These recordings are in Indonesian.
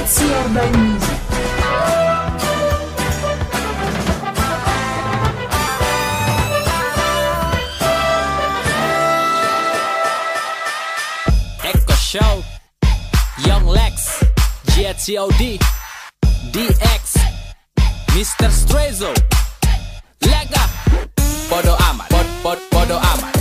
Let's Show. Young Lex GTOD DX Mr. Strezo Lega. Podo amat pod amat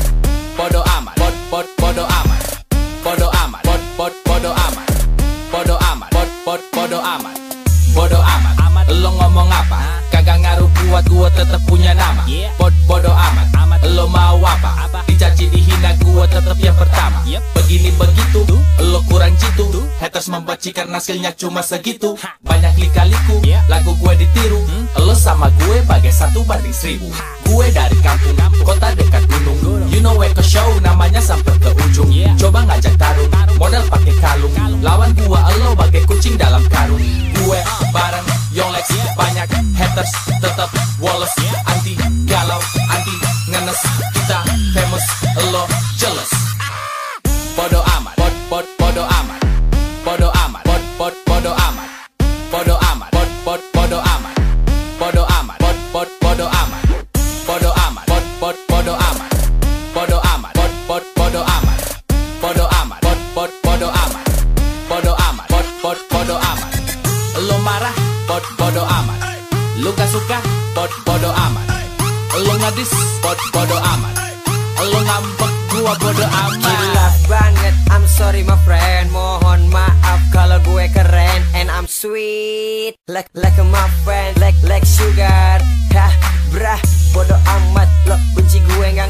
buat gua tetep punya nama. Pod bodo amat. Amat. Lo mau apa? Dicaci dihina gua tetep yang pertama. Begini begitu. Lo kurang jitu. Haters membenci karena skillnya cuma segitu. Banyak lika-liku. Lagu gue ditiru. Lo sama gue bagai satu banding seribu. Gue dari kampung Kota dekat gunung. You know Eko Show Namanya sampai ke ujung. Coba ngajak tarung. Modal pakai kalung. Lawan gua lo bagai kucing dalam karung. Gue bareng Yolex Banyak haters. Tetap bodo amat. Bodo amat. Bod bod bodo amat. Bodo amat. Bod bod bodo amat. Lo marah Bod bodo amat. Lu gak suka Bod bodo amat. Lo ngadis Bod bodo amat. Lo ngambek Gua bodo amat. Gila banget, I'm sorry my friend. Mohon maaf kalau gue keren. And I'm sweet Like, like my friend, like, like sugar. Hah, brah, bodo amat. Lo benci gue gak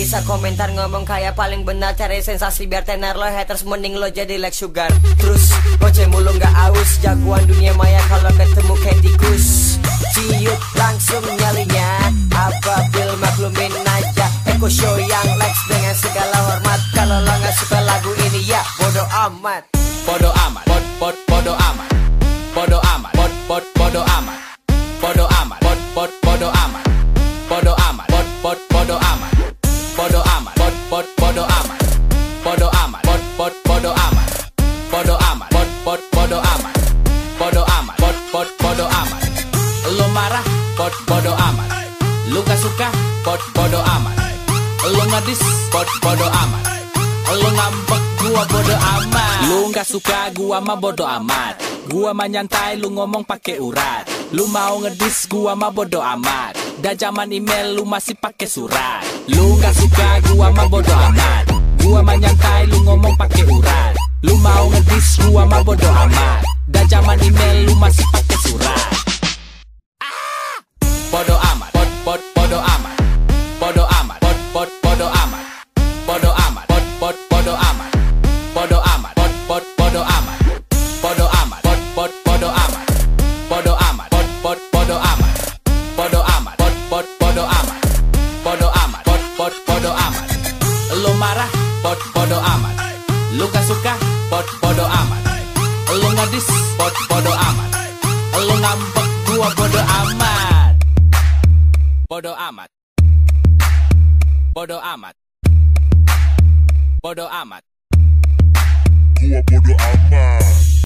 bisa komentar ngomong kayak paling benar Cari sensasi biar tenar lo haters Mending lo jadi like sugar. Terus bocah mulu gak aus Jagoan dunia maya kalau ketemu kayak tikus Ciut langsung nyalinya Apabila maklumin aja. Eko show yang Lex dengan segala hormat. Kalau lo gak suka lagu ini ya bodo amat. Bodo amat. Bod bod bodo amat. Bodo amat. Bod bod bodo amat bod bodo amat Bodo amat Bod bod bodo amat Bodo amat Bod bod bodo amat Bodo amat Bod bod bodo amat Lo marah Bod bodo amat Lu gak suka Bod bodo amat Lo ngadis Bod bodo amat Lo ngambek gua bodo amat Lu gak suka gua mah bodo amat. Gua mah nyantai lu ngomong pakai urat. Lu mau ngedis gua mah bodo amat. Dah zaman email lu masih pakai surat. Lu gak suka gua mah bodo amat. Gua mah nyantai lu ngomong pakai urat. Lu mau ngedis gua mah bodo amat marah, pot podo amat. Lu gak suka, pot podo amat. Lu ngadis, pot podo amat. Lu ngambek, gua podo amat. Podo amat. Podo amat. Podo amat. Gua podo amat.